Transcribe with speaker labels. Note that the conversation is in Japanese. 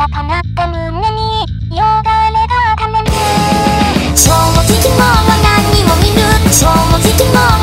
Speaker 1: 高鳴った胸によだれたまる正直もう何を見る？正直もう